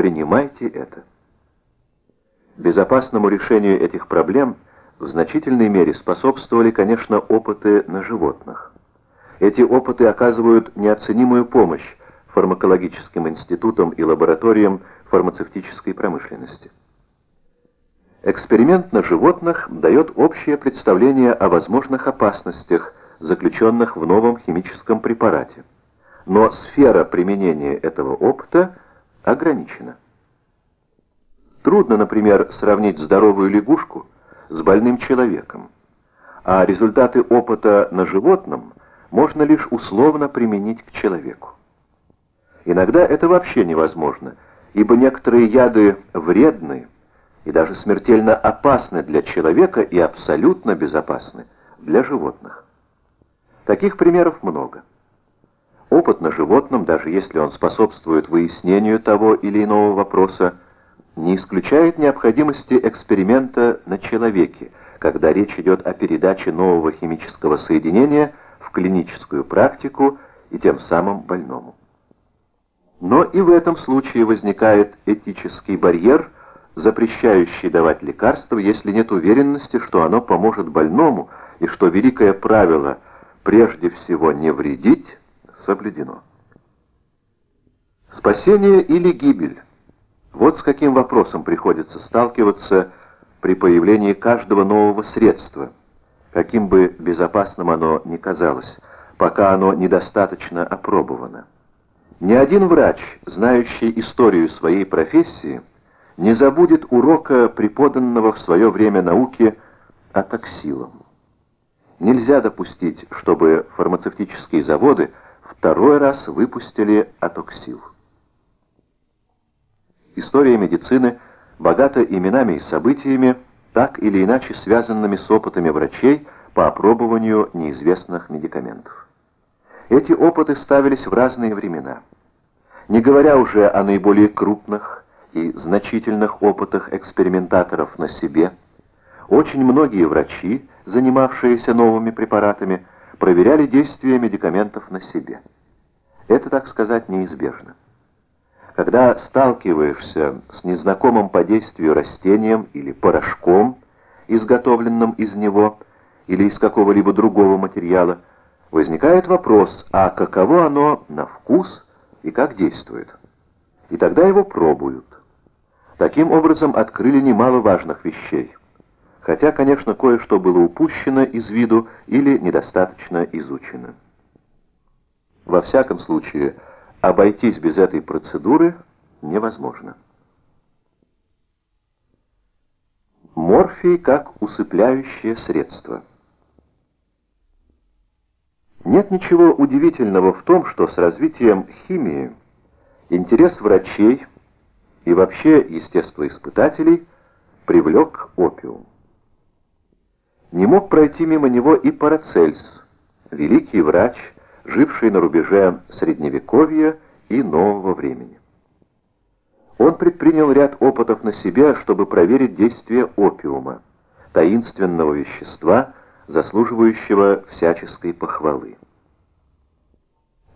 принимайте это. Безопасному решению этих проблем в значительной мере способствовали, конечно, опыты на животных. Эти опыты оказывают неоценимую помощь фармакологическим институтам и лабораториям фармацевтической промышленности. Эксперимент на животных дает общее представление о возможных опасностях, заключенных в новом химическом препарате. Но сфера применения этого опыта ограничена. Трудно, например, сравнить здоровую лягушку с больным человеком, а результаты опыта на животном можно лишь условно применить к человеку. Иногда это вообще невозможно, ибо некоторые яды вредны и даже смертельно опасны для человека и абсолютно безопасны для животных. Таких примеров много. Опыт на животном, даже если он способствует выяснению того или иного вопроса, не исключает необходимости эксперимента на человеке, когда речь идет о передаче нового химического соединения в клиническую практику и тем самым больному. Но и в этом случае возникает этический барьер, запрещающий давать лекарство, если нет уверенности, что оно поможет больному, и что великое правило «прежде всего не вредить» соблюдено. Спасение или гибель – вот с каким вопросом приходится сталкиваться при появлении каждого нового средства, каким бы безопасным оно ни казалось, пока оно недостаточно опробовано. Ни один врач, знающий историю своей профессии, не забудет урока, преподанного в свое время науке о токсилам. Нельзя допустить, чтобы фармацевтические заводы второй раз выпустили атоксил. История медицины богата именами и событиями, так или иначе связанными с опытами врачей по опробованию неизвестных медикаментов. Эти опыты ставились в разные времена. Не говоря уже о наиболее крупных и значительных опытах экспериментаторов на себе, очень многие врачи, занимавшиеся новыми препаратами, проверяли действие медикаментов на себе. Это, так сказать, неизбежно. Когда сталкиваешься с незнакомым по действию растением или порошком, изготовленным из него или из какого-либо другого материала, возникает вопрос, а каково оно на вкус и как действует. И тогда его пробуют. Таким образом открыли немало важных вещей. Хотя, конечно, кое-что было упущено из виду или недостаточно изучено. Во всяком случае, обойтись без этой процедуры невозможно. Морфий как усыпляющее средство. Нет ничего удивительного в том, что с развитием химии интерес врачей и вообще естествоиспытателей привлек опиум. Не мог пройти мимо него и Парацельс, великий врач, живший на рубеже Средневековья и нового времени. Он предпринял ряд опытов на себе, чтобы проверить действие опиума, таинственного вещества, заслуживающего всяческой похвалы.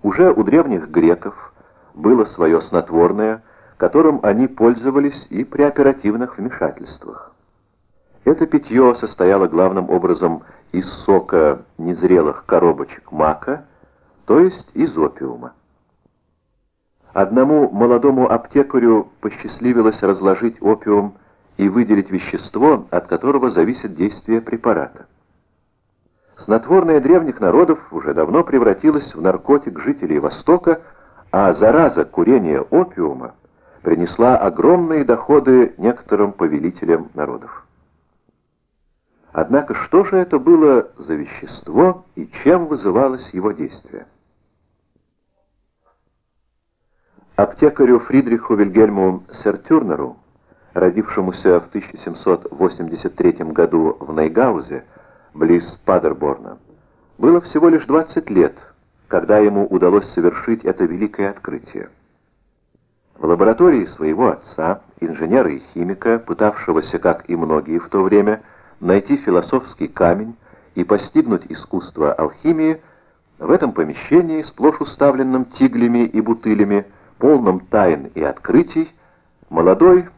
Уже у древних греков было свое снотворное, которым они пользовались и при оперативных вмешательствах. Это питье состояло главным образом из сока незрелых коробочек мака, то есть из опиума. Одному молодому аптекарю посчастливилось разложить опиум и выделить вещество, от которого зависит действие препарата. Снотворное древних народов уже давно превратилось в наркотик жителей Востока, а зараза курения опиума принесла огромные доходы некоторым повелителям народов. Однако что же это было за вещество и чем вызывалось его действие? Аптекарю Фридриху Вильгельму Сертюрнеру, родившемуся в 1783 году в Нейгаузе, близ Падерборна, было всего лишь 20 лет, когда ему удалось совершить это великое открытие. В лаборатории своего отца, инженера и химика, пытавшегося, как и многие в то время, найти философский камень и постигнуть искусство алхимии, в этом помещении, сплошь уставленном тиглями и бутылями, полном тайн и открытий, Молодой